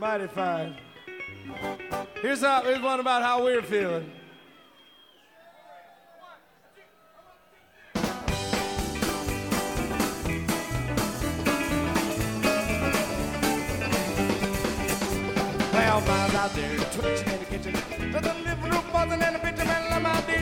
Mighty fine. Here's, how, here's one about how we're feeling. Well, miles out there twitching in the kitchen. But the living room buzzing and the bitch man, I'm out there